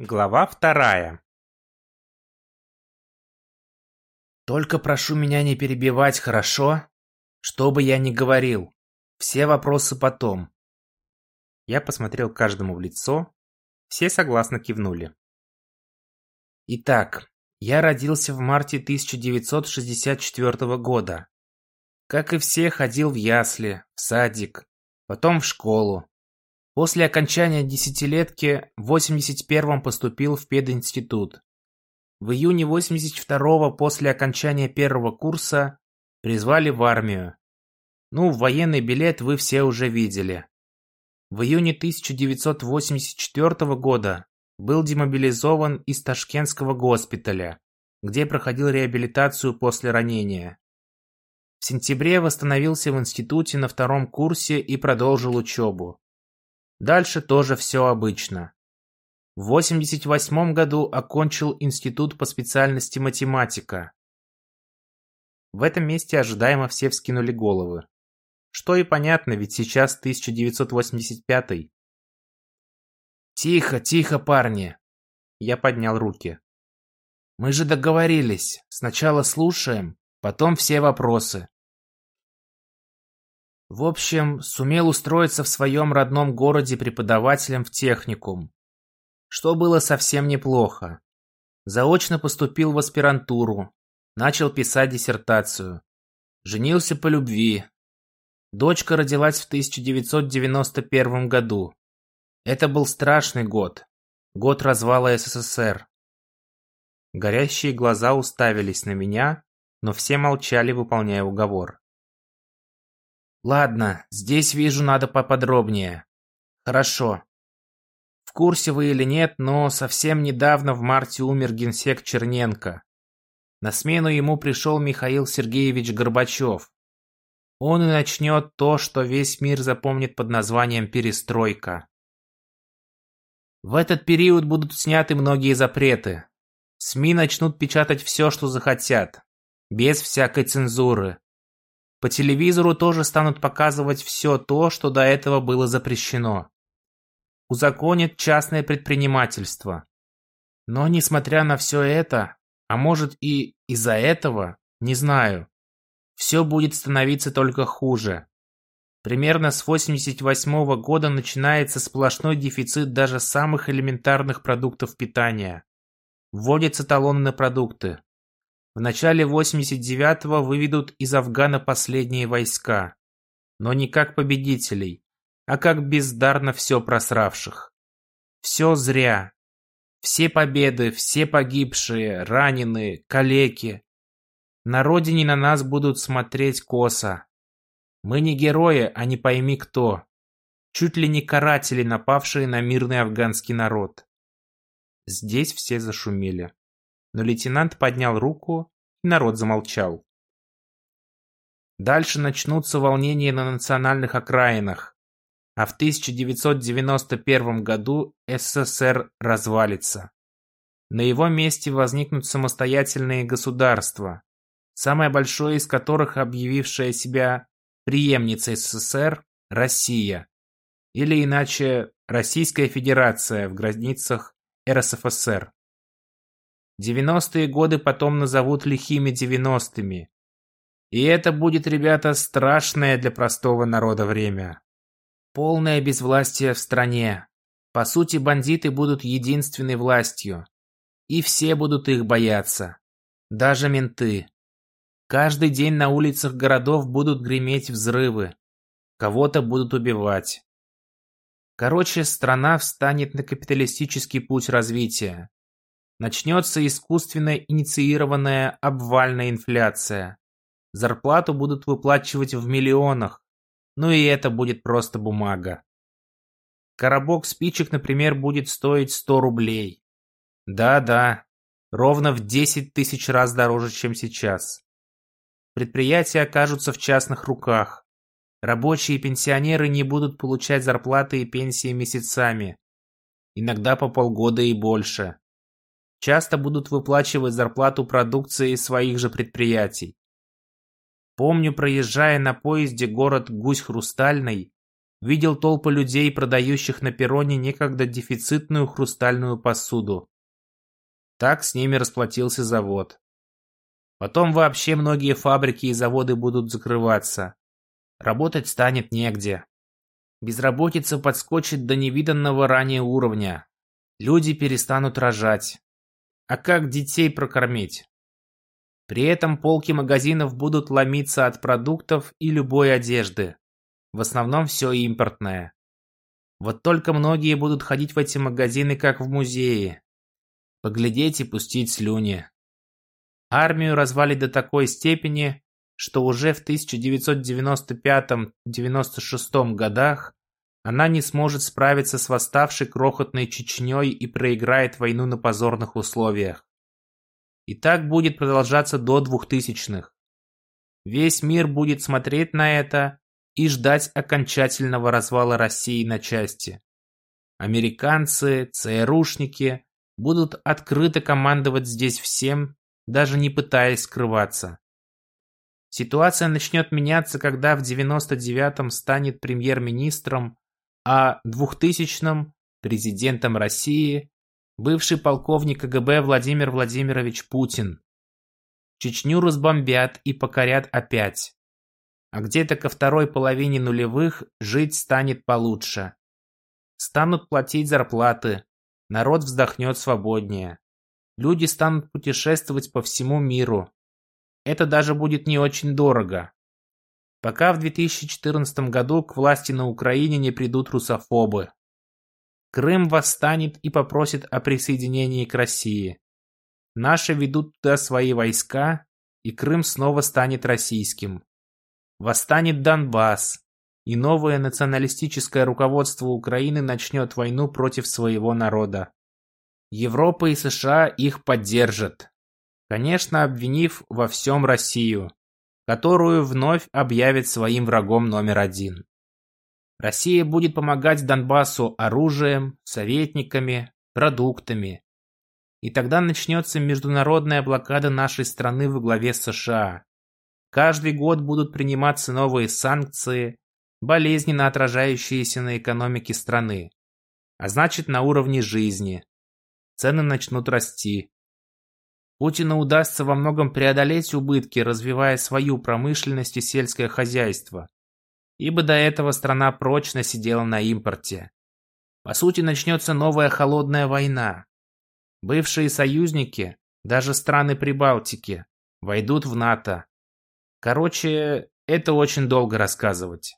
Глава вторая. Только прошу меня не перебивать, хорошо? Что бы я ни говорил. Все вопросы потом. Я посмотрел каждому в лицо. Все согласно кивнули. Итак, я родился в марте 1964 года. Как и все, ходил в ясли, в садик, потом в школу, После окончания десятилетки в 81-м поступил в пединститут. В июне 82-го после окончания первого курса призвали в армию. Ну, военный билет вы все уже видели. В июне 1984 года был демобилизован из Ташкентского госпиталя, где проходил реабилитацию после ранения. В сентябре восстановился в институте на втором курсе и продолжил учебу. Дальше тоже все обычно. В 88 году окончил институт по специальности математика. В этом месте ожидаемо все вскинули головы. Что и понятно, ведь сейчас 1985 -й. Тихо, тихо, парни. Я поднял руки. Мы же договорились. Сначала слушаем, потом все вопросы. В общем, сумел устроиться в своем родном городе преподавателем в техникум. Что было совсем неплохо. Заочно поступил в аспирантуру. Начал писать диссертацию. Женился по любви. Дочка родилась в 1991 году. Это был страшный год. Год развала СССР. Горящие глаза уставились на меня, но все молчали, выполняя уговор. Ладно, здесь вижу надо поподробнее. Хорошо. В курсе вы или нет, но совсем недавно в марте умер генсек Черненко. На смену ему пришел Михаил Сергеевич Горбачев. Он и начнет то, что весь мир запомнит под названием «перестройка». В этот период будут сняты многие запреты. СМИ начнут печатать все, что захотят, без всякой цензуры. По телевизору тоже станут показывать все то, что до этого было запрещено. Узаконит частное предпринимательство. Но несмотря на все это, а может и из-за этого, не знаю, все будет становиться только хуже. Примерно с 88 -го года начинается сплошной дефицит даже самых элементарных продуктов питания. Вводятся талоны на продукты. В начале 89-го выведут из Афгана последние войска. Но не как победителей, а как бездарно все просравших. Все зря. Все победы, все погибшие, раненые, калеки. На родине на нас будут смотреть косо. Мы не герои, а не пойми кто. Чуть ли не каратели, напавшие на мирный афганский народ. Здесь все зашумели но лейтенант поднял руку, и народ замолчал. Дальше начнутся волнения на национальных окраинах, а в 1991 году СССР развалится. На его месте возникнут самостоятельные государства, самое большое из которых объявившая себя преемницей СССР – Россия, или иначе Российская Федерация в границах РСФСР. Девяностые годы потом назовут лихими девяностыми. И это будет, ребята, страшное для простого народа время. Полное безвластие в стране. По сути, бандиты будут единственной властью. И все будут их бояться. Даже менты. Каждый день на улицах городов будут греметь взрывы. Кого-то будут убивать. Короче, страна встанет на капиталистический путь развития начнется искусственно инициированная обвальная инфляция. Зарплату будут выплачивать в миллионах, ну и это будет просто бумага. Коробок спичек, например, будет стоить 100 рублей. Да-да, ровно в 10 тысяч раз дороже, чем сейчас. Предприятия окажутся в частных руках. Рабочие и пенсионеры не будут получать зарплаты и пенсии месяцами. Иногда по полгода и больше часто будут выплачивать зарплату продукции своих же предприятий. Помню, проезжая на поезде город Гусь-Хрустальный, видел толпы людей, продающих на перроне некогда дефицитную хрустальную посуду. Так с ними расплатился завод. Потом вообще многие фабрики и заводы будут закрываться. Работать станет негде. Безработица подскочит до невиданного ранее уровня. Люди перестанут рожать. А как детей прокормить? При этом полки магазинов будут ломиться от продуктов и любой одежды. В основном все импортное. Вот только многие будут ходить в эти магазины как в музее. Поглядеть и пустить слюни. Армию развали до такой степени, что уже в 1995-96 годах она не сможет справиться с восставшей крохотной Чечней и проиграет войну на позорных условиях. И так будет продолжаться до двухтысячных. Весь мир будет смотреть на это и ждать окончательного развала России на части. Американцы, ЦРУшники будут открыто командовать здесь всем, даже не пытаясь скрываться. Ситуация начнет меняться, когда в 99-м станет премьер-министром, а в 2000-м – президентом России бывший полковник КГБ Владимир Владимирович Путин. Чечню разбомбят и покорят опять. А где-то ко второй половине нулевых жить станет получше. Станут платить зарплаты, народ вздохнет свободнее. Люди станут путешествовать по всему миру. Это даже будет не очень дорого. Пока в 2014 году к власти на Украине не придут русофобы. Крым восстанет и попросит о присоединении к России. Наши ведут туда свои войска, и Крым снова станет российским. Восстанет Донбасс, и новое националистическое руководство Украины начнет войну против своего народа. Европа и США их поддержат. Конечно, обвинив во всем Россию, которую вновь объявит своим врагом номер один. Россия будет помогать Донбассу оружием, советниками, продуктами. И тогда начнется международная блокада нашей страны во главе США. Каждый год будут приниматься новые санкции, болезненно отражающиеся на экономике страны, а значит на уровне жизни, цены начнут расти. Путину удастся во многом преодолеть убытки, развивая свою промышленность и сельское хозяйство, ибо до этого страна прочно сидела на импорте. По сути, начнется новая холодная война. Бывшие союзники, даже страны Прибалтики, войдут в НАТО. Короче, это очень долго рассказывать.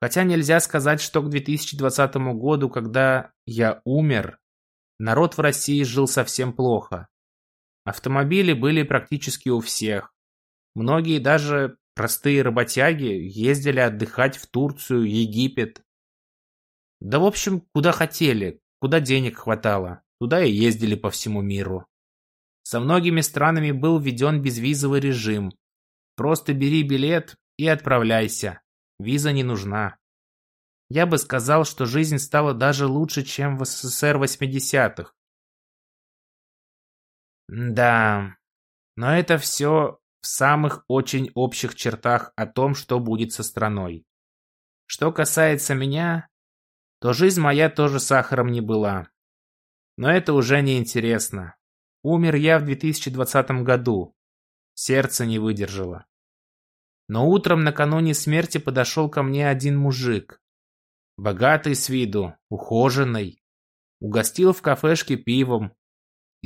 Хотя нельзя сказать, что к 2020 году, когда я умер, народ в России жил совсем плохо. Автомобили были практически у всех. Многие даже простые работяги ездили отдыхать в Турцию, Египет. Да в общем, куда хотели, куда денег хватало, туда и ездили по всему миру. Со многими странами был введен безвизовый режим. Просто бери билет и отправляйся. Виза не нужна. Я бы сказал, что жизнь стала даже лучше, чем в СССР 80-х. Да, но это все в самых очень общих чертах о том, что будет со страной. Что касается меня, то жизнь моя тоже сахаром не была. Но это уже не интересно. Умер я в 2020 году. Сердце не выдержало. Но утром накануне смерти подошел ко мне один мужик. Богатый с виду, ухоженный. Угостил в кафешке пивом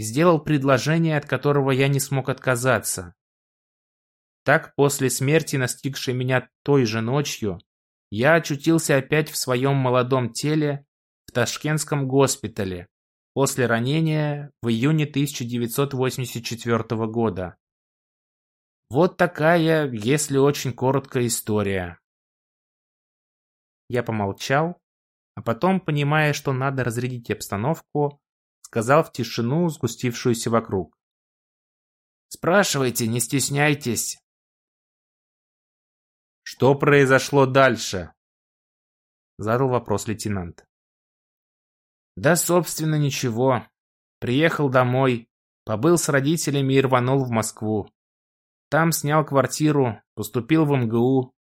сделал предложение, от которого я не смог отказаться. Так, после смерти, настигшей меня той же ночью, я очутился опять в своем молодом теле в Ташкентском госпитале после ранения в июне 1984 года. Вот такая, если очень короткая история. Я помолчал, а потом, понимая, что надо разрядить обстановку, сказал в тишину, сгустившуюся вокруг. «Спрашивайте, не стесняйтесь». «Что произошло дальше?» Задал вопрос лейтенант. «Да, собственно, ничего. Приехал домой, побыл с родителями и рванул в Москву. Там снял квартиру, поступил в МГУ,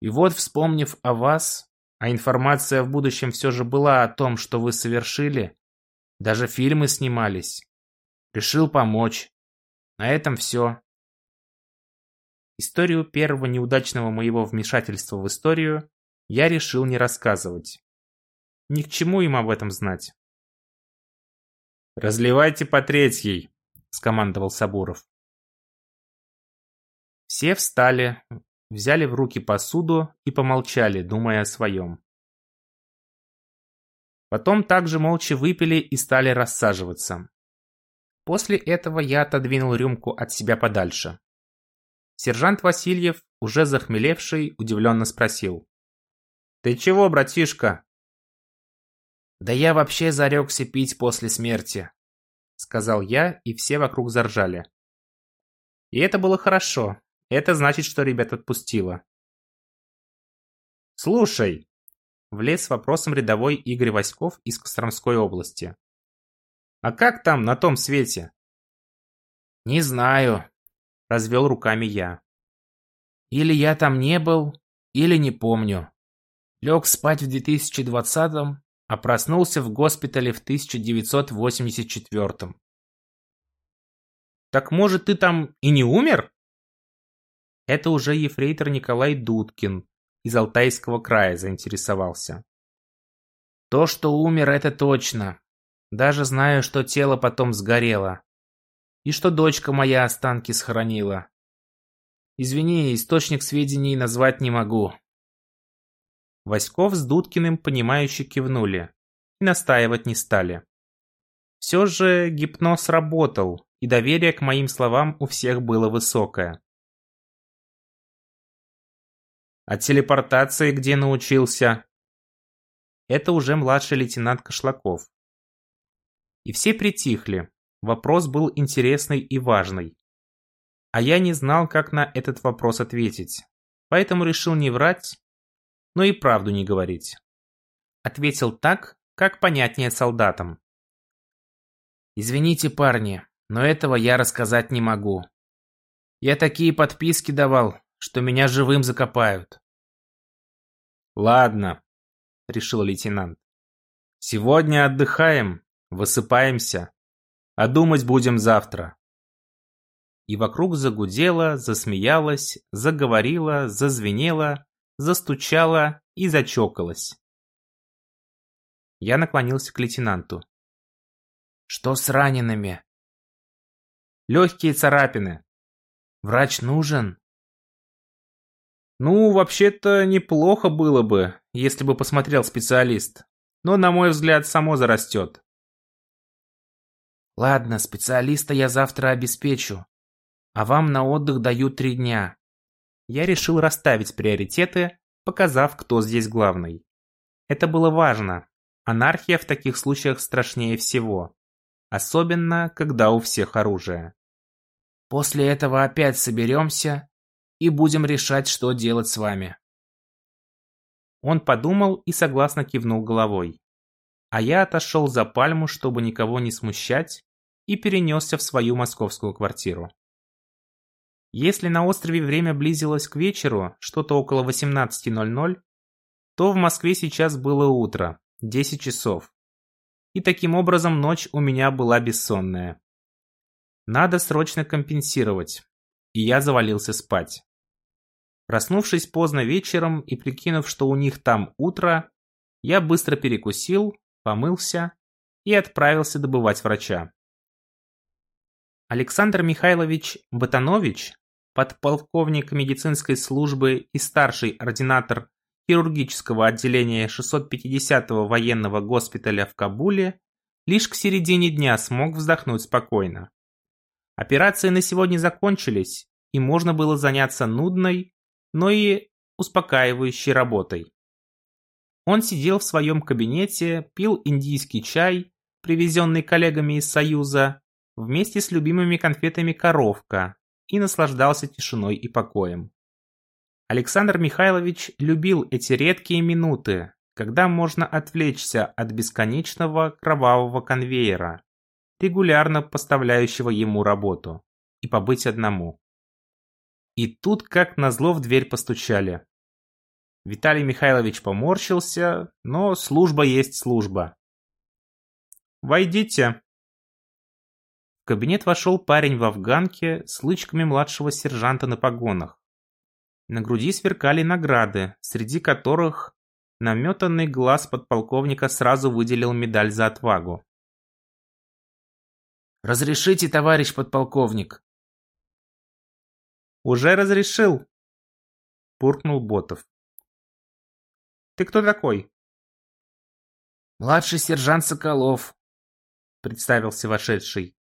и вот, вспомнив о вас, а информация в будущем все же была о том, что вы совершили. Даже фильмы снимались. Решил помочь. На этом все. Историю первого неудачного моего вмешательства в историю я решил не рассказывать. Ни к чему им об этом знать. «Разливайте по третьей», — скомандовал Сабуров. Все встали, взяли в руки посуду и помолчали, думая о своем. Потом также молча выпили и стали рассаживаться. После этого я отодвинул рюмку от себя подальше. Сержант Васильев, уже захмелевший, удивленно спросил. «Ты чего, братишка?» «Да я вообще зарекся пить после смерти», — сказал я, и все вокруг заржали. И это было хорошо, это значит, что ребят отпустило. «Слушай!» — влез с вопросом рядовой Игорь Васьков из Костромской области. «А как там, на том свете?» «Не знаю», — развел руками я. «Или я там не был, или не помню. Лег спать в 2020-м, а проснулся в госпитале в 1984-м». «Так может, ты там и не умер?» Это уже ефрейтор Николай Дудкин из Алтайского края заинтересовался. То, что умер, это точно. Даже знаю, что тело потом сгорело. И что дочка моя останки сохранила. Извини, источник сведений назвать не могу. Васьков с Дудкиным понимающе кивнули и настаивать не стали. Все же гипноз работал, и доверие к моим словам у всех было высокое. А телепортации где научился? Это уже младший лейтенант Кошлаков. И все притихли. Вопрос был интересный и важный. А я не знал, как на этот вопрос ответить. Поэтому решил не врать, но и правду не говорить. Ответил так, как понятнее солдатам. «Извините, парни, но этого я рассказать не могу. Я такие подписки давал, что меня живым закопают. Ладно, решил лейтенант. Сегодня отдыхаем, высыпаемся, а думать будем завтра. И вокруг загудело, засмеялось, заговорило, зазвенело, застучало и зачокалось. Я наклонился к лейтенанту. Что с ранеными? Легкие царапины. Врач нужен? Ну, вообще-то неплохо было бы, если бы посмотрел специалист. Но, на мой взгляд, само зарастет. Ладно, специалиста я завтра обеспечу. А вам на отдых даю три дня. Я решил расставить приоритеты, показав, кто здесь главный. Это было важно. Анархия в таких случаях страшнее всего. Особенно, когда у всех оружие. После этого опять соберемся и будем решать, что делать с вами». Он подумал и согласно кивнул головой. А я отошел за пальму, чтобы никого не смущать, и перенесся в свою московскую квартиру. Если на острове время близилось к вечеру, что-то около 18.00, то в Москве сейчас было утро, 10 часов. И таким образом ночь у меня была бессонная. Надо срочно компенсировать, и я завалился спать. Проснувшись поздно вечером и прикинув, что у них там утро, я быстро перекусил, помылся и отправился добывать врача. Александр Михайлович Батанович, подполковник медицинской службы и старший ординатор хирургического отделения 650-го военного госпиталя в Кабуле, лишь к середине дня смог вздохнуть спокойно. Операции на сегодня закончились, и можно было заняться нудной, но и успокаивающей работой. Он сидел в своем кабинете, пил индийский чай, привезенный коллегами из Союза, вместе с любимыми конфетами «Коровка» и наслаждался тишиной и покоем. Александр Михайлович любил эти редкие минуты, когда можно отвлечься от бесконечного кровавого конвейера, регулярно поставляющего ему работу, и побыть одному. И тут, как назло, в дверь постучали. Виталий Михайлович поморщился, но служба есть служба. «Войдите». В кабинет вошел парень в афганке с лычками младшего сержанта на погонах. На груди сверкали награды, среди которых наметанный глаз подполковника сразу выделил медаль за отвагу. «Разрешите, товарищ подполковник?» «Уже разрешил», — буркнул Ботов. Ты кто такой?» «Младший сержант Соколов», — представился вошедший.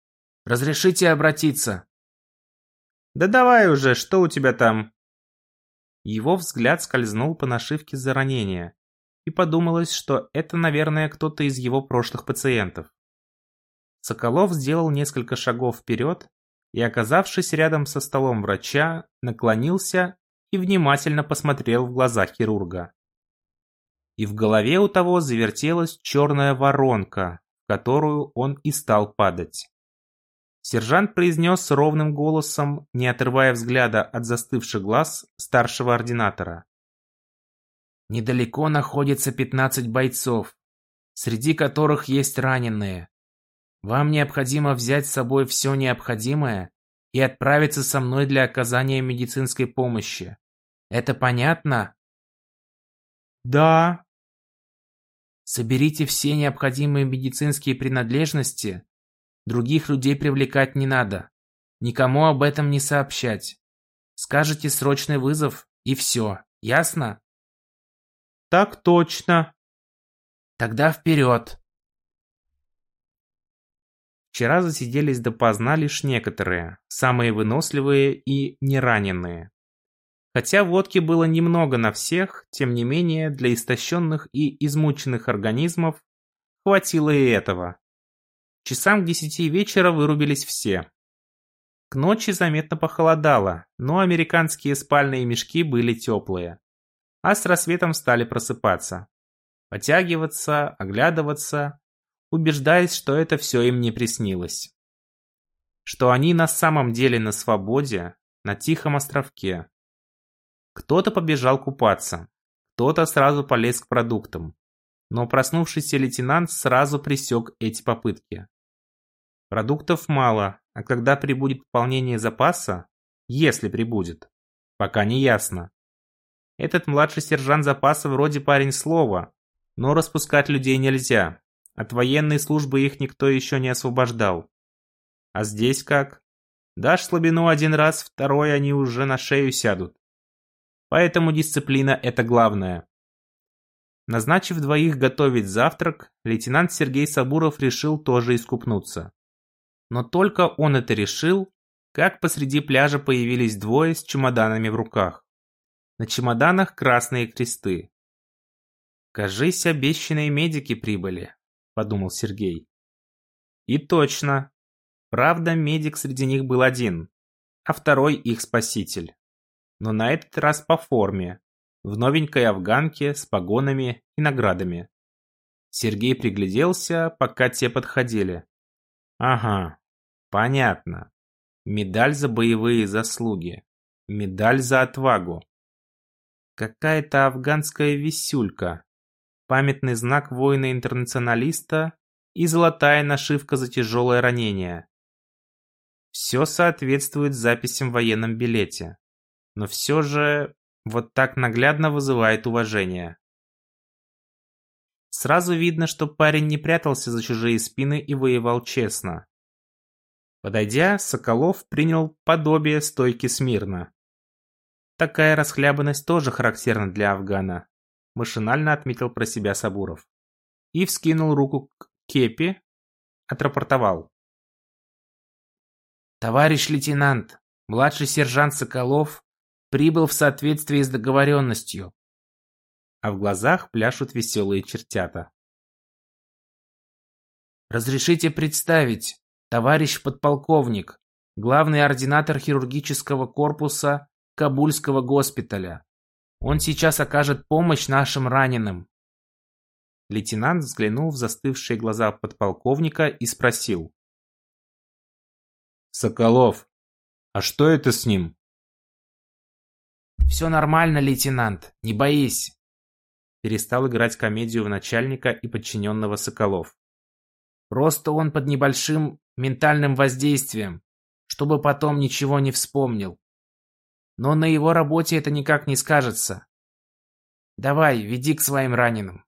«Разрешите обратиться?» «Да давай уже, что у тебя там?» Его взгляд скользнул по нашивке за ранение, и подумалось, что это, наверное, кто-то из его прошлых пациентов. Соколов сделал несколько шагов вперед и, оказавшись рядом со столом врача, наклонился и внимательно посмотрел в глаза хирурга и в голове у того завертелась черная воронка, в которую он и стал падать. Сержант произнес ровным голосом, не отрывая взгляда от застывших глаз старшего ординатора. «Недалеко находится 15 бойцов, среди которых есть раненые. Вам необходимо взять с собой все необходимое и отправиться со мной для оказания медицинской помощи. Это понятно?» «Да». «Соберите все необходимые медицинские принадлежности. Других людей привлекать не надо. Никому об этом не сообщать. Скажете срочный вызов и все. Ясно?» «Так точно». «Тогда вперед!» Вчера засиделись допоздна лишь некоторые, самые выносливые и нераненые. Хотя водки было немного на всех, тем не менее для истощенных и измученных организмов хватило и этого. Часам к десяти вечера вырубились все. К ночи заметно похолодало, но американские спальные мешки были теплые. А с рассветом стали просыпаться. Потягиваться, оглядываться, убеждаясь, что это все им не приснилось. Что они на самом деле на свободе, на тихом островке, кто-то побежал купаться, кто-то сразу полез к продуктам. Но проснувшийся лейтенант сразу пресек эти попытки. Продуктов мало, а когда прибудет пополнение запаса, если прибудет, пока не ясно. Этот младший сержант запаса вроде парень слова, но распускать людей нельзя. От военной службы их никто еще не освобождал. А здесь как? Дашь слабину один раз, второй они уже на шею сядут. Поэтому дисциплина – это главное. Назначив двоих готовить завтрак, лейтенант Сергей Сабуров решил тоже искупнуться. Но только он это решил, как посреди пляжа появились двое с чемоданами в руках. На чемоданах красные кресты. «Кажись, обещанные медики прибыли», – подумал Сергей. И точно. Правда, медик среди них был один, а второй их спаситель но на этот раз по форме, в новенькой афганке с погонами и наградами. Сергей пригляделся, пока те подходили. Ага, понятно. Медаль за боевые заслуги. Медаль за отвагу. Какая-то афганская висюлька. Памятный знак воина-интернационалиста и золотая нашивка за тяжелое ранение. Все соответствует записям в военном билете но все же вот так наглядно вызывает уважение. Сразу видно, что парень не прятался за чужие спины и воевал честно. Подойдя, Соколов принял подобие стойки смирно. Такая расхлябанность тоже характерна для Афгана, машинально отметил про себя Сабуров. И вскинул руку к кепи, отрапортовал. «Товарищ лейтенант, младший сержант Соколов Прибыл в соответствии с договоренностью. А в глазах пляшут веселые чертята. Разрешите представить, товарищ подполковник, главный ординатор хирургического корпуса Кабульского госпиталя. Он сейчас окажет помощь нашим раненым. Лейтенант взглянул в застывшие глаза подполковника и спросил. «Соколов, а что это с ним?» «Все нормально, лейтенант, не боись!» Перестал играть комедию в начальника и подчиненного Соколов. «Просто он под небольшим ментальным воздействием, чтобы потом ничего не вспомнил. Но на его работе это никак не скажется. Давай, веди к своим раненым».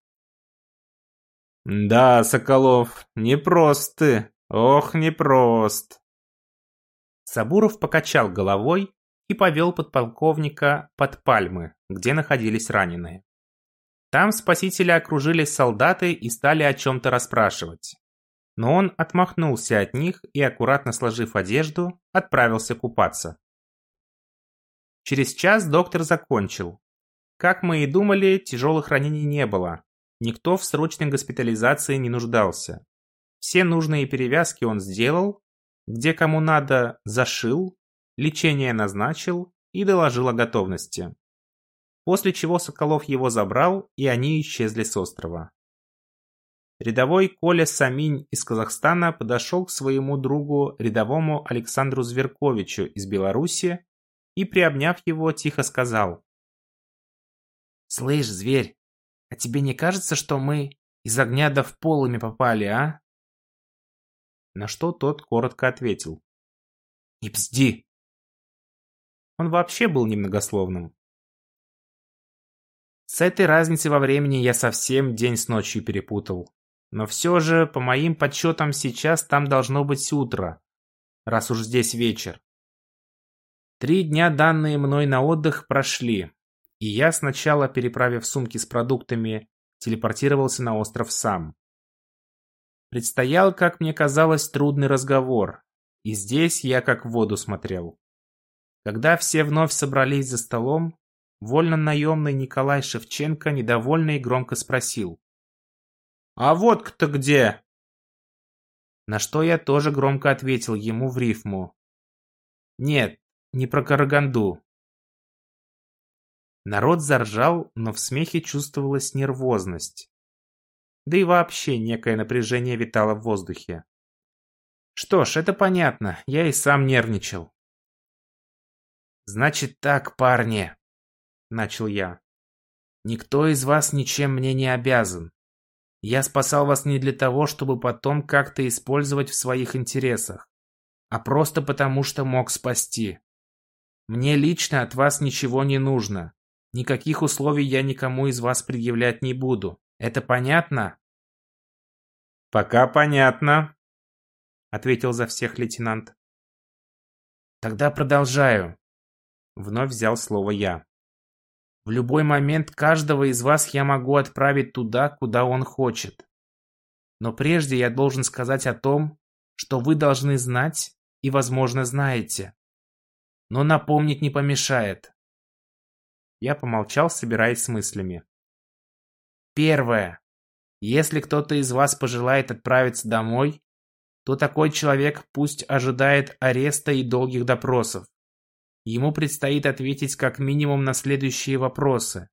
«Да, Соколов, непрост ты, ох, непрост!» Сабуров покачал головой и повел подполковника под пальмы, где находились раненые. Там спасителя окружили солдаты и стали о чем-то расспрашивать. Но он отмахнулся от них и, аккуратно сложив одежду, отправился купаться. Через час доктор закончил. Как мы и думали, тяжелых ранений не было. Никто в срочной госпитализации не нуждался. Все нужные перевязки он сделал, где кому надо зашил, лечение назначил и доложил о готовности. После чего Соколов его забрал, и они исчезли с острова. Рядовой Коля Саминь из Казахстана подошел к своему другу, рядовому Александру Зверковичу из Беларуси, и, приобняв его, тихо сказал. «Слышь, зверь, а тебе не кажется, что мы из огня да в полыми попали, а?» На что тот коротко ответил. «Не бзди!» Он вообще был немногословным. С этой разницей во времени я совсем день с ночью перепутал. Но все же, по моим подсчетам, сейчас там должно быть утро, раз уж здесь вечер. Три дня, данные мной на отдых, прошли, и я сначала, переправив сумки с продуктами, телепортировался на остров сам. Предстоял, как мне казалось, трудный разговор, и здесь я как в воду смотрел. Когда все вновь собрались за столом, вольно-наемный Николай Шевченко недовольно и громко спросил. «А вот кто где?» На что я тоже громко ответил ему в рифму. «Нет, не про Караганду». Народ заржал, но в смехе чувствовалась нервозность да и вообще некое напряжение витало в воздухе. Что ж, это понятно, я и сам нервничал. «Значит так, парни», — начал я. «Никто из вас ничем мне не обязан. Я спасал вас не для того, чтобы потом как-то использовать в своих интересах, а просто потому, что мог спасти. Мне лично от вас ничего не нужно. Никаких условий я никому из вас предъявлять не буду. Это понятно?» «Пока понятно», — ответил за всех лейтенант. «Тогда продолжаю», — вновь взял слово я. «В любой момент каждого из вас я могу отправить туда, куда он хочет. Но прежде я должен сказать о том, что вы должны знать и, возможно, знаете. Но напомнить не помешает. Я помолчал, собираясь с мыслями. Первое. Если кто-то из вас пожелает отправиться домой, то такой человек пусть ожидает ареста и долгих допросов. Ему предстоит ответить как минимум на следующие вопросы.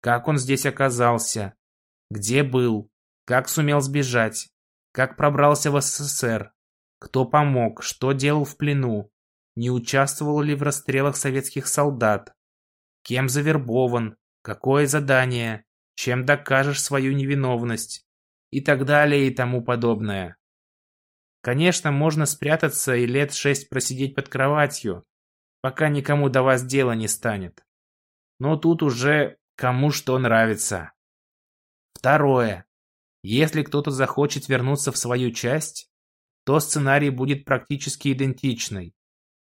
Как он здесь оказался? Где был? Как сумел сбежать? Как пробрался в СССР? Кто помог? Что делал в плену? Не участвовал ли в расстрелах советских солдат? Кем завербован? Какое задание? чем докажешь свою невиновность и так далее и тому подобное. Конечно, можно спрятаться и лет шесть просидеть под кроватью, пока никому до вас дела не станет. Но тут уже кому что нравится. Второе. Если кто-то захочет вернуться в свою часть, то сценарий будет практически идентичный.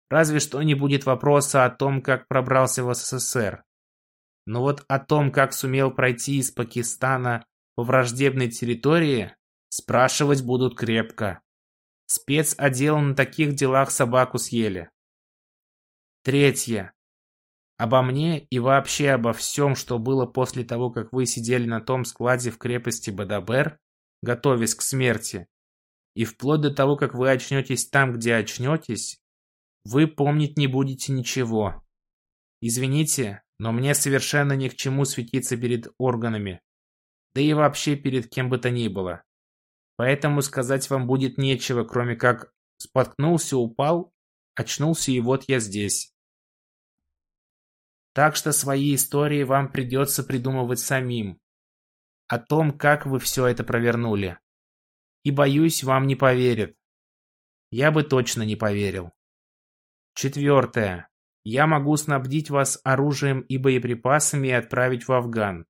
Разве что не будет вопроса о том, как пробрался в СССР. Но вот о том, как сумел пройти из Пакистана по враждебной территории, спрашивать будут крепко. Спецотдел на таких делах собаку съели. Третье. Обо мне и вообще обо всем, что было после того, как вы сидели на том складе в крепости Бадабер, готовясь к смерти, и вплоть до того, как вы очнетесь там, где очнетесь, вы помнить не будете ничего. Извините, но мне совершенно ни к чему светиться перед органами. Да и вообще перед кем бы то ни было. Поэтому сказать вам будет нечего, кроме как споткнулся, упал, очнулся и вот я здесь. Так что свои истории вам придется придумывать самим. О том, как вы все это провернули. И боюсь, вам не поверят. Я бы точно не поверил. Четвертое. Я могу снабдить вас оружием и боеприпасами и отправить в Афган.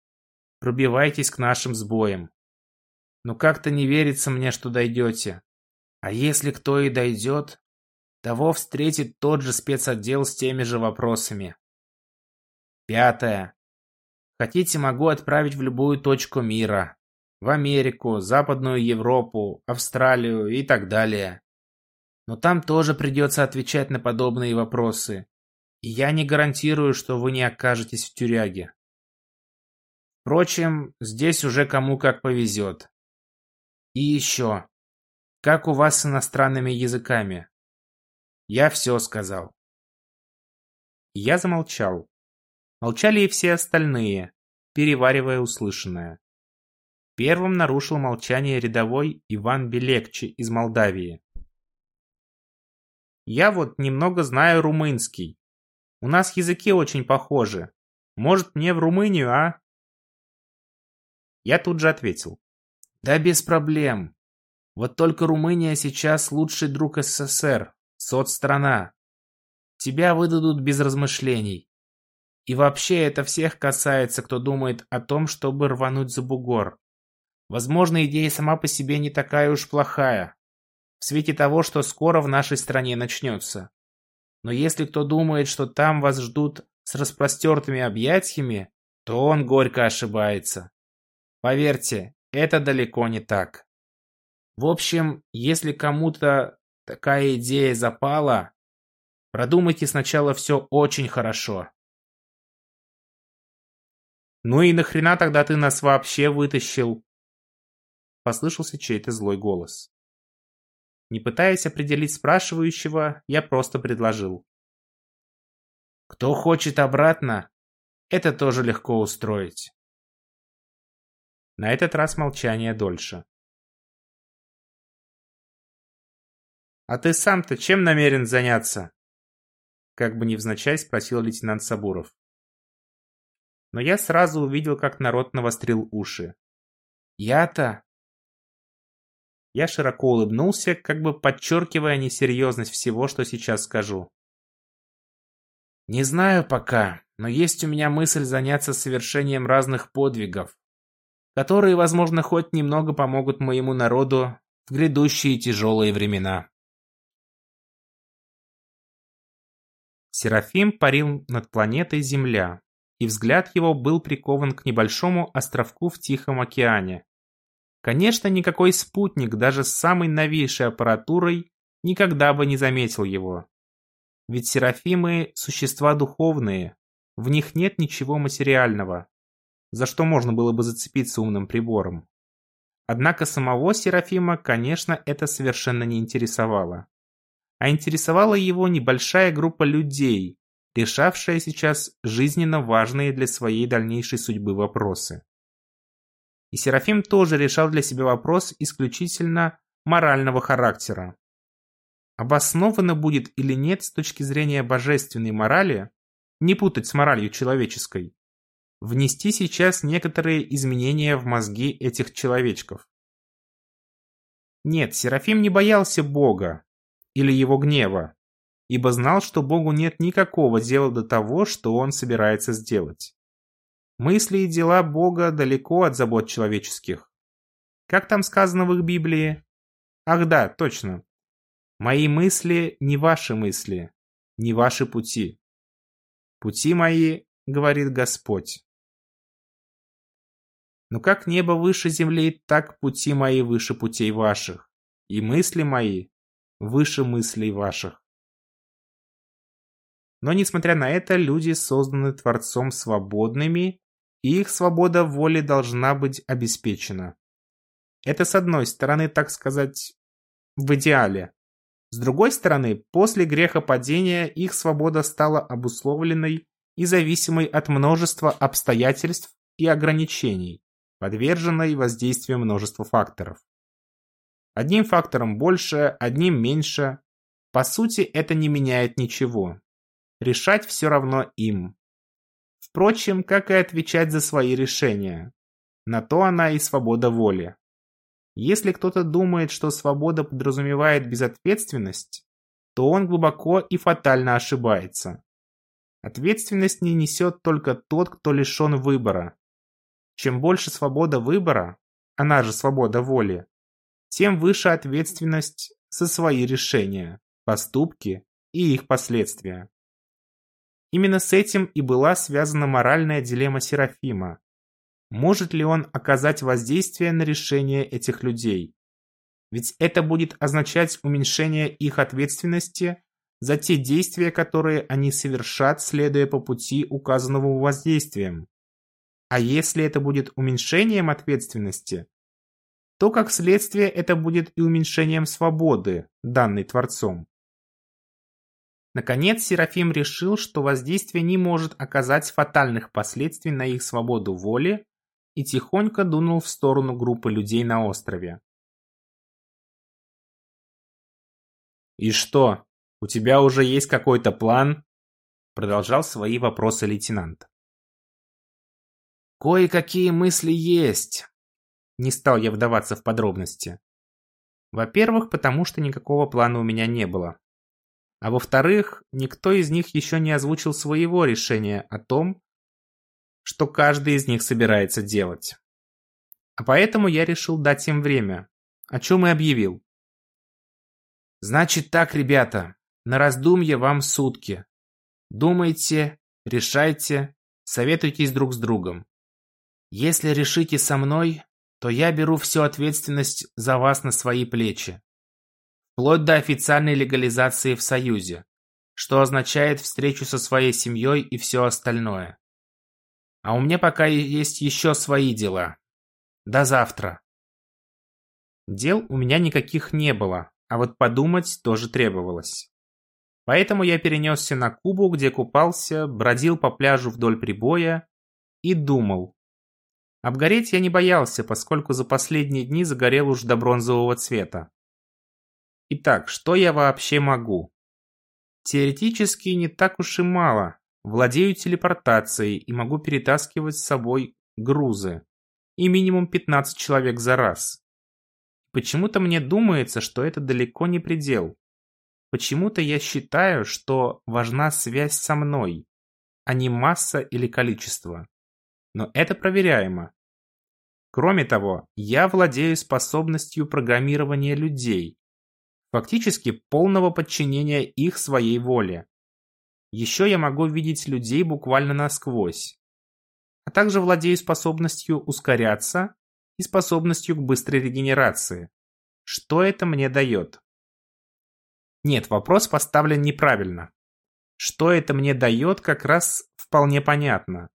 Пробивайтесь к нашим сбоям. Но как-то не верится мне, что дойдете. А если кто и дойдет, того встретит тот же спецотдел с теми же вопросами. Пятое. Хотите, могу отправить в любую точку мира. В Америку, Западную Европу, Австралию и так далее. Но там тоже придется отвечать на подобные вопросы. И я не гарантирую, что вы не окажетесь в тюряге. Впрочем, здесь уже кому как повезет. И еще. Как у вас с иностранными языками? Я все сказал. Я замолчал. Молчали и все остальные, переваривая услышанное. Первым нарушил молчание рядовой Иван Белекчи из Молдавии. Я вот немного знаю румынский. У нас языки очень похожи. Может, мне в Румынию, а? Я тут же ответил. Да без проблем. Вот только Румыния сейчас лучший друг СССР, соцстрана. Тебя выдадут без размышлений. И вообще это всех касается, кто думает о том, чтобы рвануть за бугор. Возможно, идея сама по себе не такая уж плохая в свете того, что скоро в нашей стране начнется. Но если кто думает, что там вас ждут с распростертыми объятиями, то он горько ошибается. Поверьте, это далеко не так. В общем, если кому-то такая идея запала, продумайте сначала все очень хорошо. «Ну и нахрена тогда ты нас вообще вытащил?» Послышался чей-то злой голос. Не пытаясь определить спрашивающего, я просто предложил. Кто хочет обратно, это тоже легко устроить. На этот раз молчание дольше. «А ты сам-то чем намерен заняться?» Как бы невзначай спросил лейтенант Сабуров. Но я сразу увидел, как народ навострил уши. «Я-то я широко улыбнулся, как бы подчеркивая несерьезность всего, что сейчас скажу. «Не знаю пока, но есть у меня мысль заняться совершением разных подвигов, которые, возможно, хоть немного помогут моему народу в грядущие тяжелые времена». Серафим парил над планетой Земля, и взгляд его был прикован к небольшому островку в Тихом океане, Конечно, никакой спутник даже с самой новейшей аппаратурой никогда бы не заметил его. Ведь серафимы – существа духовные, в них нет ничего материального, за что можно было бы зацепиться умным прибором. Однако самого Серафима, конечно, это совершенно не интересовало. А интересовала его небольшая группа людей, решавшая сейчас жизненно важные для своей дальнейшей судьбы вопросы. И Серафим тоже решал для себя вопрос исключительно морального характера. Обосновано будет или нет с точки зрения божественной морали, не путать с моралью человеческой, внести сейчас некоторые изменения в мозги этих человечков. Нет, Серафим не боялся Бога или его гнева, ибо знал, что Богу нет никакого дела до того, что он собирается сделать. Мысли и дела Бога далеко от забот человеческих. Как там сказано в их Библии? Ах да, точно. Мои мысли не ваши мысли, не ваши пути. Пути мои, говорит Господь. Но как небо выше земли, так пути мои выше путей ваших, и мысли мои выше мыслей ваших. Но несмотря на это, люди созданы Творцом свободными и их свобода воли должна быть обеспечена. Это с одной стороны, так сказать, в идеале. С другой стороны, после грехопадения их свобода стала обусловленной и зависимой от множества обстоятельств и ограничений, подверженной воздействию множества факторов. Одним фактором больше, одним меньше. По сути, это не меняет ничего. Решать все равно им. Впрочем, как и отвечать за свои решения. На то она и свобода воли. Если кто-то думает, что свобода подразумевает безответственность, то он глубоко и фатально ошибается. Ответственность не несет только тот, кто лишен выбора. Чем больше свобода выбора, она же свобода воли, тем выше ответственность за свои решения, поступки и их последствия. Именно с этим и была связана моральная дилемма Серафима. Может ли он оказать воздействие на решение этих людей? Ведь это будет означать уменьшение их ответственности за те действия, которые они совершат, следуя по пути, указанному воздействием. А если это будет уменьшением ответственности, то как следствие это будет и уменьшением свободы, данной Творцом. Наконец, Серафим решил, что воздействие не может оказать фатальных последствий на их свободу воли и тихонько дунул в сторону группы людей на острове. «И что, у тебя уже есть какой-то план?» Продолжал свои вопросы лейтенант. «Кое-какие мысли есть», не стал я вдаваться в подробности. Во-первых, потому что никакого плана у меня не было. А во-вторых, никто из них еще не озвучил своего решения о том, что каждый из них собирается делать. А поэтому я решил дать им время, о чем и объявил. Значит так, ребята, на раздумье вам сутки. Думайте, решайте, советуйтесь друг с другом. Если решите со мной, то я беру всю ответственность за вас на свои плечи. Вплоть до официальной легализации в Союзе, что означает встречу со своей семьей и все остальное. А у меня пока есть еще свои дела. До завтра. Дел у меня никаких не было, а вот подумать тоже требовалось. Поэтому я перенесся на Кубу, где купался, бродил по пляжу вдоль прибоя и думал, Обгореть я не боялся, поскольку за последние дни загорел уж до бронзового цвета. Итак, что я вообще могу? Теоретически не так уж и мало. Владею телепортацией и могу перетаскивать с собой грузы. И минимум 15 человек за раз. Почему-то мне думается, что это далеко не предел. Почему-то я считаю, что важна связь со мной, а не масса или количество но это проверяемо. Кроме того, я владею способностью программирования людей, фактически полного подчинения их своей воле. Еще я могу видеть людей буквально насквозь, а также владею способностью ускоряться и способностью к быстрой регенерации. Что это мне дает? Нет, вопрос поставлен неправильно. Что это мне дает, как раз вполне понятно.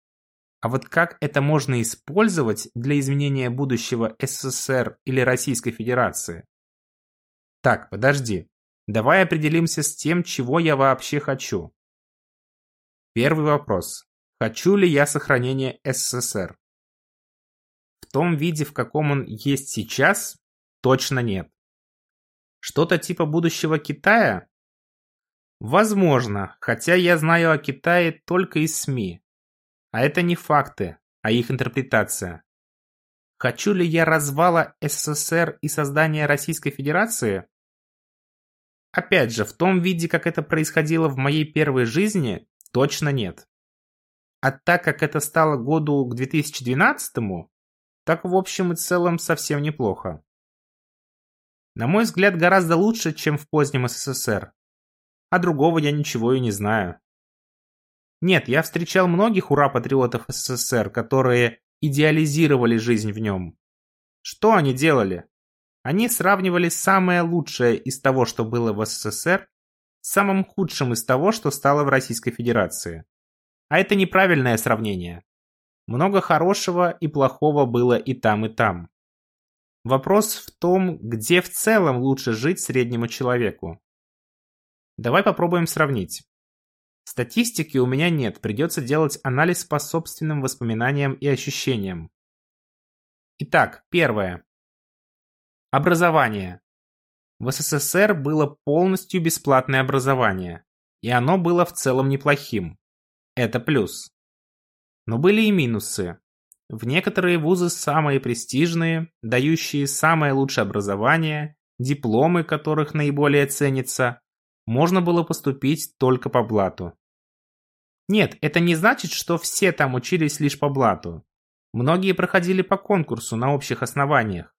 А вот как это можно использовать для изменения будущего СССР или Российской Федерации? Так, подожди. Давай определимся с тем, чего я вообще хочу. Первый вопрос. Хочу ли я сохранения СССР? В том виде, в каком он есть сейчас, точно нет. Что-то типа будущего Китая? Возможно, хотя я знаю о Китае только из СМИ. А это не факты, а их интерпретация. Хочу ли я развала СССР и создания Российской Федерации? Опять же, в том виде, как это происходило в моей первой жизни, точно нет. А так как это стало году к 2012-му, так в общем и целом совсем неплохо. На мой взгляд, гораздо лучше, чем в позднем СССР. А другого я ничего и не знаю. Нет, я встречал многих ура-патриотов СССР, которые идеализировали жизнь в нем. Что они делали? Они сравнивали самое лучшее из того, что было в СССР, с самым худшим из того, что стало в Российской Федерации. А это неправильное сравнение. Много хорошего и плохого было и там, и там. Вопрос в том, где в целом лучше жить среднему человеку. Давай попробуем сравнить. Статистики у меня нет, придется делать анализ по собственным воспоминаниям и ощущениям. Итак, первое. Образование. В СССР было полностью бесплатное образование, и оно было в целом неплохим. Это плюс. Но были и минусы. В некоторые вузы самые престижные, дающие самое лучшее образование, дипломы которых наиболее ценятся, можно было поступить только по блату. Нет, это не значит, что все там учились лишь по блату. Многие проходили по конкурсу на общих основаниях.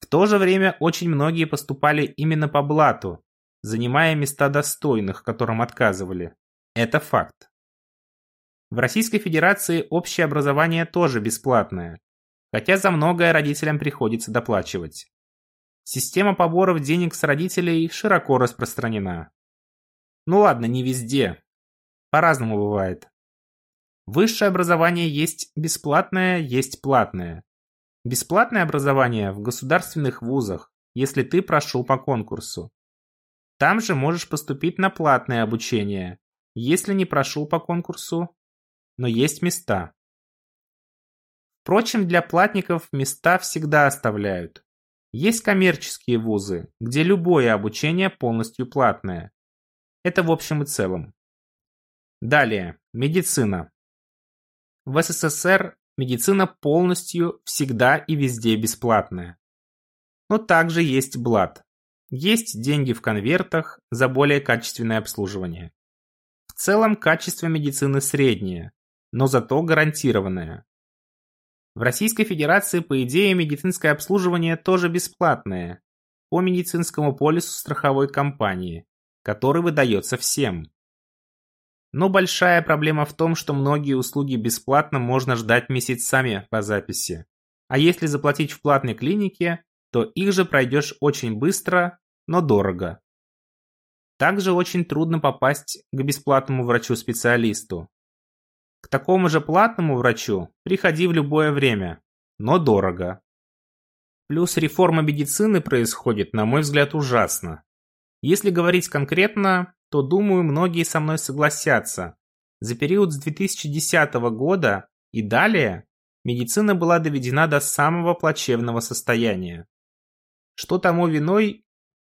В то же время очень многие поступали именно по блату, занимая места достойных, которым отказывали. Это факт. В Российской Федерации общее образование тоже бесплатное, хотя за многое родителям приходится доплачивать. Система поборов денег с родителей широко распространена. Ну ладно, не везде. По-разному бывает. Высшее образование есть бесплатное, есть платное. Бесплатное образование в государственных вузах, если ты прошел по конкурсу. Там же можешь поступить на платное обучение, если не прошел по конкурсу, но есть места. Впрочем, для платников места всегда оставляют. Есть коммерческие вузы, где любое обучение полностью платное. Это в общем и целом. Далее. Медицина. В СССР медицина полностью всегда и везде бесплатная. Но также есть блат. Есть деньги в конвертах за более качественное обслуживание. В целом качество медицины среднее, но зато гарантированное. В Российской Федерации, по идее, медицинское обслуживание тоже бесплатное, по медицинскому полису страховой компании, который выдается всем. Но большая проблема в том, что многие услуги бесплатно можно ждать месяцами по записи. А если заплатить в платной клинике, то их же пройдешь очень быстро, но дорого. Также очень трудно попасть к бесплатному врачу-специалисту. К такому же платному врачу приходи в любое время, но дорого. Плюс реформа медицины происходит, на мой взгляд, ужасно. Если говорить конкретно, то, думаю, многие со мной согласятся. За период с 2010 года и далее медицина была доведена до самого плачевного состояния. Что тому виной?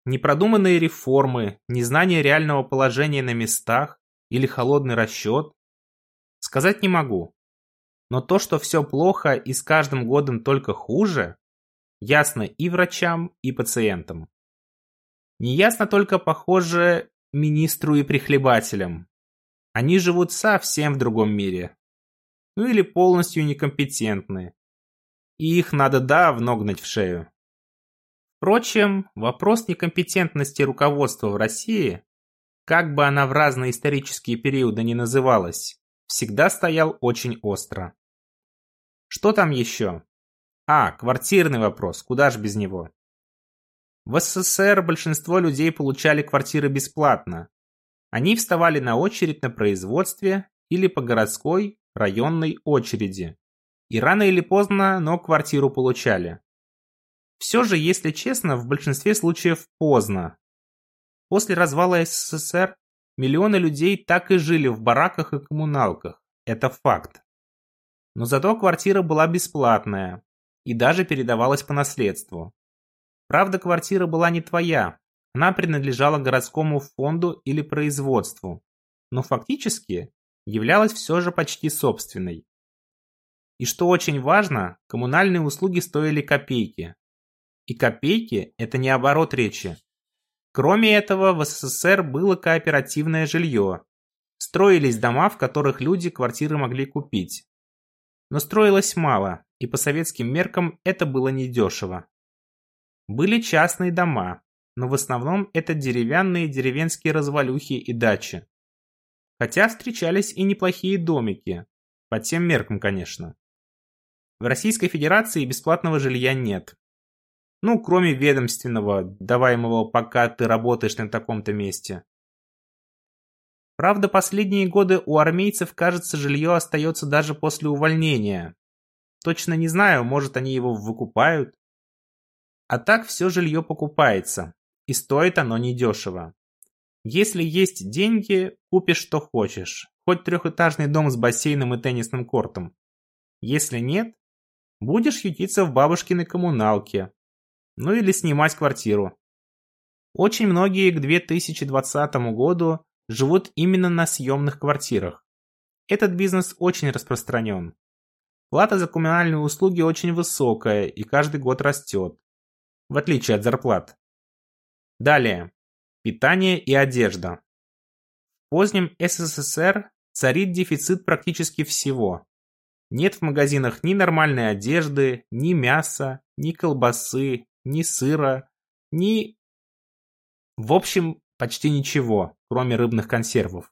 Непродуманные реформы, незнание реального положения на местах или холодный расчет? Сказать не могу. Но то, что все плохо и с каждым годом только хуже, ясно и врачам, и пациентам. Неясно только, похоже, министру и прихлебателям. Они живут совсем в другом мире. Ну или полностью некомпетентны. И их надо давно гнать в шею. Впрочем, вопрос некомпетентности руководства в России, как бы она в разные исторические периоды ни называлась, всегда стоял очень остро. Что там еще? А, квартирный вопрос, куда ж без него? В СССР большинство людей получали квартиры бесплатно. Они вставали на очередь на производстве или по городской, районной очереди. И рано или поздно, но квартиру получали. Все же, если честно, в большинстве случаев поздно. После развала СССР миллионы людей так и жили в бараках и коммуналках. Это факт. Но зато квартира была бесплатная и даже передавалась по наследству. Правда, квартира была не твоя, она принадлежала городскому фонду или производству, но фактически являлась все же почти собственной. И что очень важно, коммунальные услуги стоили копейки. И копейки – это не оборот речи. Кроме этого, в СССР было кооперативное жилье. Строились дома, в которых люди квартиры могли купить. Но строилось мало, и по советским меркам это было недешево. Были частные дома, но в основном это деревянные деревенские развалюхи и дачи. Хотя встречались и неплохие домики, по тем меркам, конечно. В Российской Федерации бесплатного жилья нет. Ну, кроме ведомственного, даваемого пока ты работаешь на таком-то месте. Правда, последние годы у армейцев, кажется, жилье остается даже после увольнения. Точно не знаю, может они его выкупают. А так все жилье покупается, и стоит оно недешево. Если есть деньги, купишь что хочешь, хоть трехэтажный дом с бассейном и теннисным кортом. Если нет, будешь ютиться в бабушкиной коммуналке, ну или снимать квартиру. Очень многие к 2020 году живут именно на съемных квартирах. Этот бизнес очень распространен. Плата за коммунальные услуги очень высокая и каждый год растет. В отличие от зарплат. Далее. Питание и одежда. В позднем СССР царит дефицит практически всего. Нет в магазинах ни нормальной одежды, ни мяса, ни колбасы, ни сыра, ни... В общем, почти ничего, кроме рыбных консервов.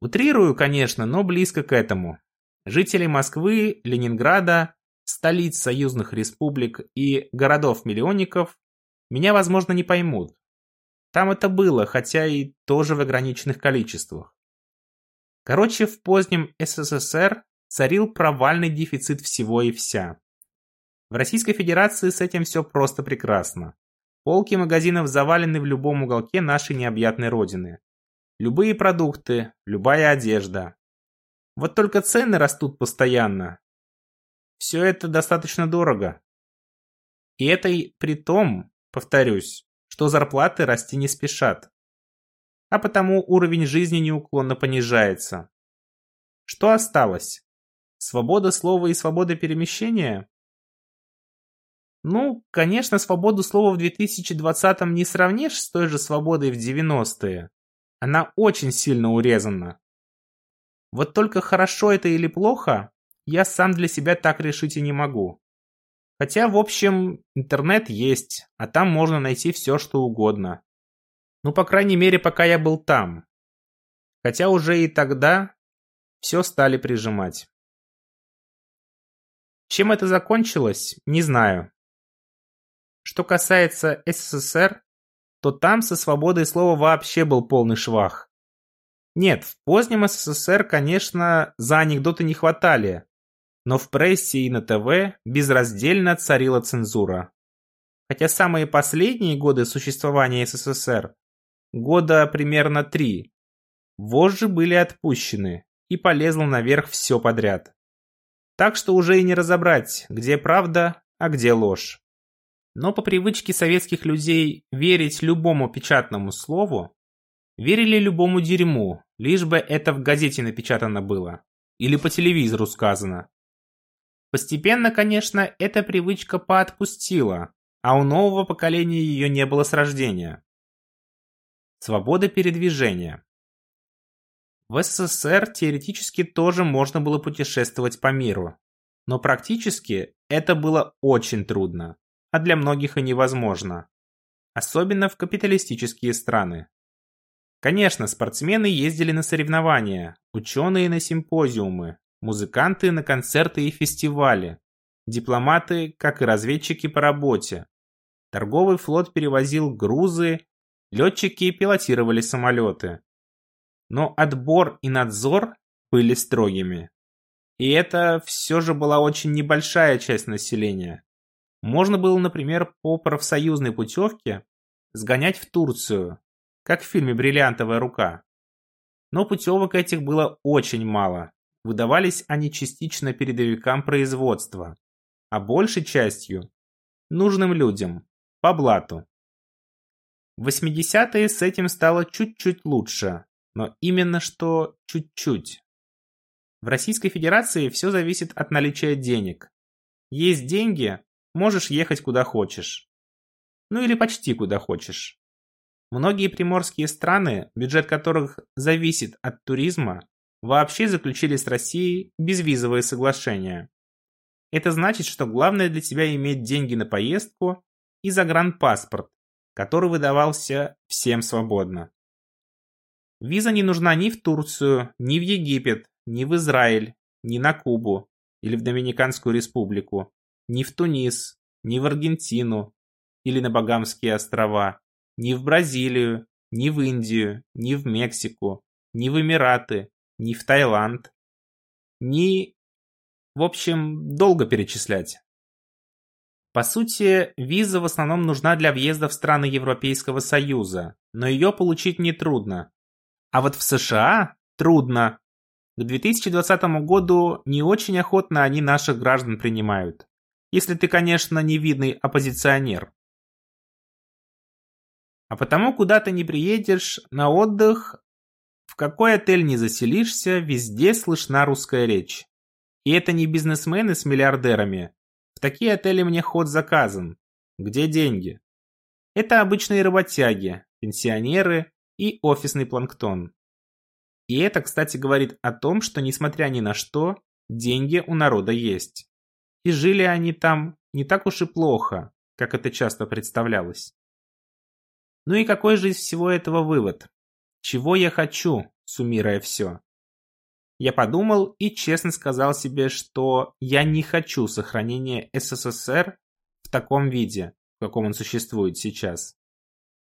Утрирую, конечно, но близко к этому. Жители Москвы, Ленинграда, столиц союзных республик и городов-миллионников меня, возможно, не поймут. Там это было, хотя и тоже в ограниченных количествах. Короче, в позднем СССР царил провальный дефицит всего и вся. В Российской Федерации с этим все просто прекрасно. Полки магазинов завалены в любом уголке нашей необъятной родины. Любые продукты, любая одежда. Вот только цены растут постоянно. Все это достаточно дорого. И это и при том, повторюсь, что зарплаты расти не спешат. А потому уровень жизни неуклонно понижается. Что осталось? Свобода слова и свобода перемещения? Ну, конечно, свободу слова в 2020-м не сравнишь с той же свободой в 90-е. Она очень сильно урезана. Вот только хорошо это или плохо, я сам для себя так решить и не могу. Хотя, в общем, интернет есть, а там можно найти все, что угодно. Ну, по крайней мере, пока я был там. Хотя уже и тогда все стали прижимать. Чем это закончилось, не знаю. Что касается СССР, то там со свободой слова вообще был полный швах. Нет, в позднем СССР, конечно, за анекдоты не хватали, но в прессе и на ТВ безраздельно царила цензура. Хотя самые последние годы существования СССР, года примерно три, вожжи были отпущены, и полезло наверх все подряд. Так что уже и не разобрать, где правда, а где ложь. Но по привычке советских людей верить любому печатному слову, верили любому дерьму, лишь бы это в газете напечатано было. Или по телевизору сказано. Постепенно, конечно, эта привычка поотпустила, а у нового поколения ее не было с рождения. Свобода передвижения. В СССР теоретически тоже можно было путешествовать по миру, но практически это было очень трудно а для многих и невозможно. Особенно в капиталистические страны. Конечно, спортсмены ездили на соревнования, ученые на симпозиумы, музыканты на концерты и фестивали, дипломаты, как и разведчики по работе. Торговый флот перевозил грузы, летчики пилотировали самолеты. Но отбор и надзор были строгими. И это все же была очень небольшая часть населения. Можно было, например, по профсоюзной путевке сгонять в Турцию, как в фильме «Бриллиантовая рука». Но путевок этих было очень мало. Выдавались они частично передовикам производства, а большей частью – нужным людям, по блату. В 80-е с этим стало чуть-чуть лучше, но именно что чуть-чуть. В Российской Федерации все зависит от наличия денег. Есть деньги, можешь ехать куда хочешь. Ну или почти куда хочешь. Многие приморские страны, бюджет которых зависит от туризма, вообще заключили с Россией безвизовые соглашения. Это значит, что главное для тебя иметь деньги на поездку и загранпаспорт, который выдавался всем свободно. Виза не нужна ни в Турцию, ни в Египет, ни в Израиль, ни на Кубу или в Доминиканскую республику ни в Тунис, ни в Аргентину или на Багамские острова, ни в Бразилию, ни в Индию, ни в Мексику, ни в Эмираты, ни в Таиланд, ни... В общем, долго перечислять. По сути, виза в основном нужна для въезда в страны Европейского Союза, но ее получить нетрудно. А вот в США трудно. К 2020 году не очень охотно они наших граждан принимают. Если ты, конечно, не видный оппозиционер. А потому куда ты не приедешь на отдых, В какой отель не заселишься, везде слышна русская речь. И это не бизнесмены с миллиардерами. В такие отели мне ход заказан. Где деньги? Это обычные работяги, пенсионеры и офисный планктон. И это, кстати, говорит о том, что, несмотря ни на что, деньги у народа есть. И жили они там не так уж и плохо, как это часто представлялось. Ну и какой же из всего этого вывод? Чего я хочу, суммируя все? Я подумал и честно сказал себе, что я не хочу сохранения СССР в таком виде, в каком он существует сейчас.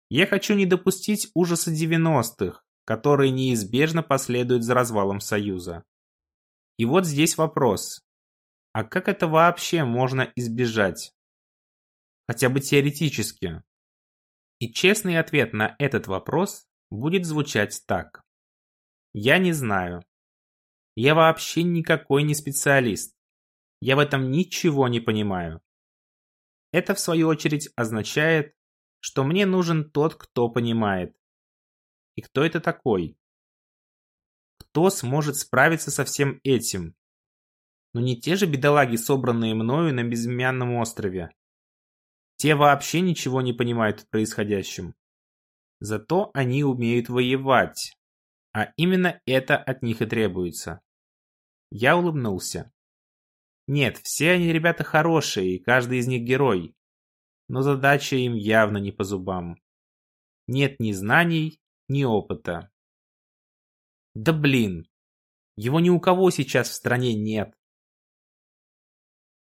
Я хочу не допустить ужаса 90-х, которые неизбежно последуют за развалом Союза. И вот здесь вопрос. А как это вообще можно избежать? Хотя бы теоретически. И честный ответ на этот вопрос будет звучать так. Я не знаю. Я вообще никакой не специалист. Я в этом ничего не понимаю. Это в свою очередь означает, что мне нужен тот, кто понимает. И кто это такой? Кто сможет справиться со всем этим? Но не те же бедолаги, собранные мною на безымянном острове. Те вообще ничего не понимают в происходящем. Зато они умеют воевать. А именно это от них и требуется. Я улыбнулся. Нет, все они ребята хорошие, и каждый из них герой. Но задача им явно не по зубам. Нет ни знаний, ни опыта. Да блин, его ни у кого сейчас в стране нет.